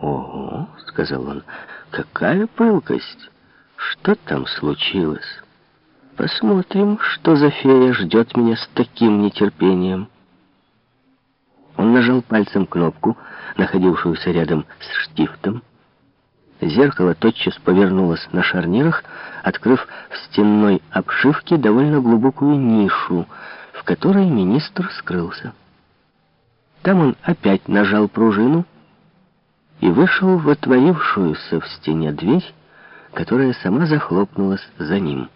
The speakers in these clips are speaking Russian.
«Ого», — сказал он, — «какая пылкость! Что там случилось? Посмотрим, что за фея ждет меня с таким нетерпением». Он нажал пальцем кнопку, находившуюся рядом с штифтом. Зеркало тотчас повернулось на шарнирах, открыв в стенной обшивке довольно глубокую нишу, в которой министр скрылся. Там он опять нажал пружину и вышел в отворившуюся в стене дверь, которая сама захлопнулась за ним.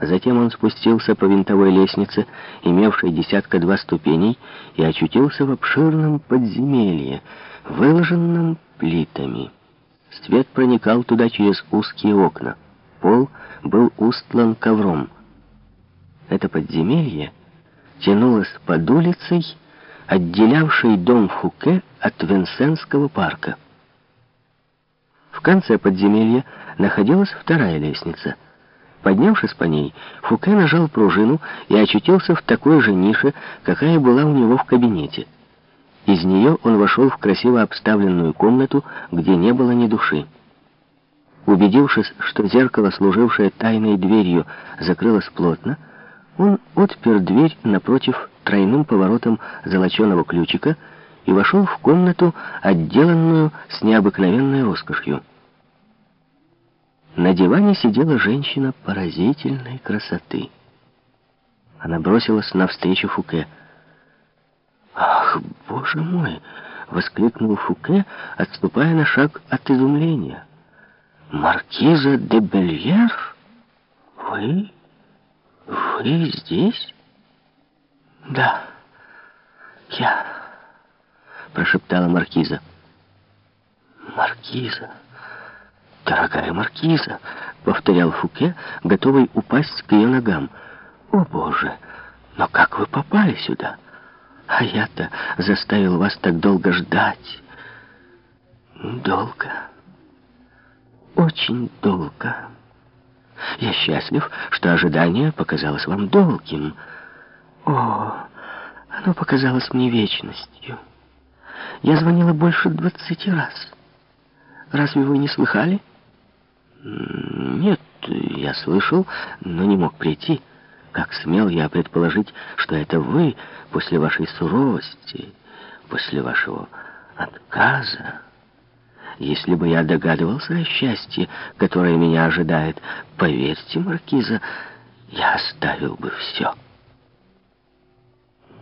Затем он спустился по винтовой лестнице, имевшей десятка-два ступеней, и очутился в обширном подземелье, выложенном плитами. Свет проникал туда через узкие окна. Пол был устлан ковром. Это подземелье тянулось под улицей, отделявшей дом Фуке от Венсенского парка. В конце подземелья находилась вторая лестница. Поднявшись по ней, Фуке нажал пружину и очутился в такой же нише, какая была у него в кабинете. Из нее он вошел в красиво обставленную комнату, где не было ни души. Убедившись, что зеркало, служившее тайной дверью, закрылось плотно, он отпер дверь напротив тройным поворотом золоченого ключика и вошел в комнату, отделанную с необыкновенной роскошью. На диване сидела женщина поразительной красоты. Она бросилась навстречу Фуке. «Ах, боже мой!» — воскликнул Фуке, отступая на шаг от изумления. «Маркиза де Бельер? Вы? Вы здесь?» «Да, я», — прошептала Маркиза. «Маркиза, дорогая Маркиза», — повторял Фуке, готовый упасть к ее ногам. «О, Боже, но как вы попали сюда?» А я-то заставил вас так долго ждать. Долго. Очень долго. Я счастлив, что ожидание показалось вам долгим. О, оно показалось мне вечностью. Я звонила больше двадцати раз. Разве вы не слыхали? Нет, я слышал, но не мог прийти. Как смел я предположить, что это вы после вашей суровости, после вашего отказа? Если бы я догадывался о счастье, которое меня ожидает, поверьте, Маркиза, я оставил бы все.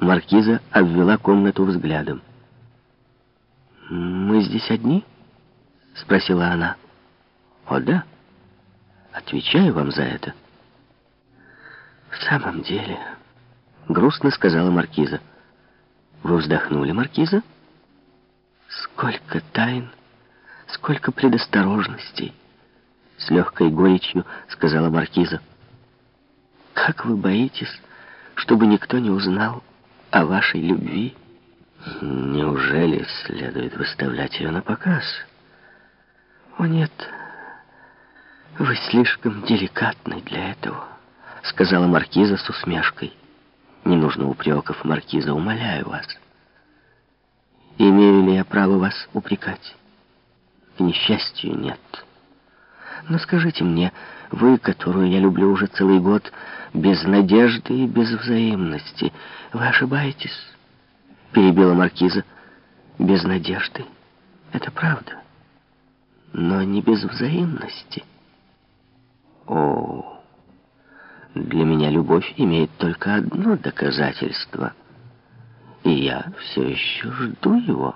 Маркиза обвела комнату взглядом. «Мы здесь одни?» — спросила она. «О, да. Отвечаю вам за это». «В самом деле...» — грустно сказала Маркиза. «Вы вздохнули, Маркиза?» «Сколько тайн, сколько предосторожностей!» С легкой горечью сказала Маркиза. «Как вы боитесь, чтобы никто не узнал о вашей любви?» «Неужели следует выставлять ее на показ?» «О, нет, вы слишком деликатны для этого». — сказала маркиза с усмешкой. «Не нужно упреков, маркиза, умоляю вас. Имею ли я право вас упрекать? К несчастью, нет. Но скажите мне, вы, которую я люблю уже целый год, без надежды и без взаимности, вы ошибаетесь?» Перебила маркиза. «Без надежды. Это правда. Но не без взаимности». «О!» Для меня любовь имеет только одно доказательство. И я все еще жду его.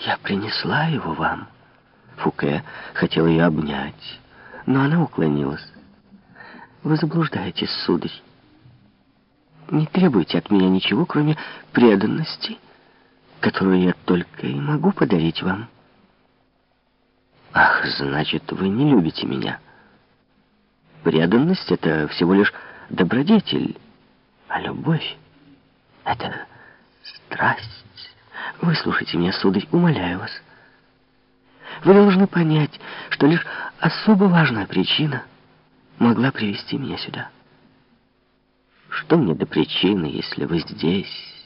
Я принесла его вам. Фуке хотел ее обнять, но она уклонилась. Вы заблуждаетесь, сударь. Не требуйте от меня ничего, кроме преданности, которую я только и могу подарить вам. Ах, значит, вы не любите меня. Преданность — это всего лишь добродетель, а любовь — это страсть. Выслушайте меня, сударь, умоляю вас. Вы должны понять, что лишь особо важная причина могла привести меня сюда. Что мне до причины, если вы здесь...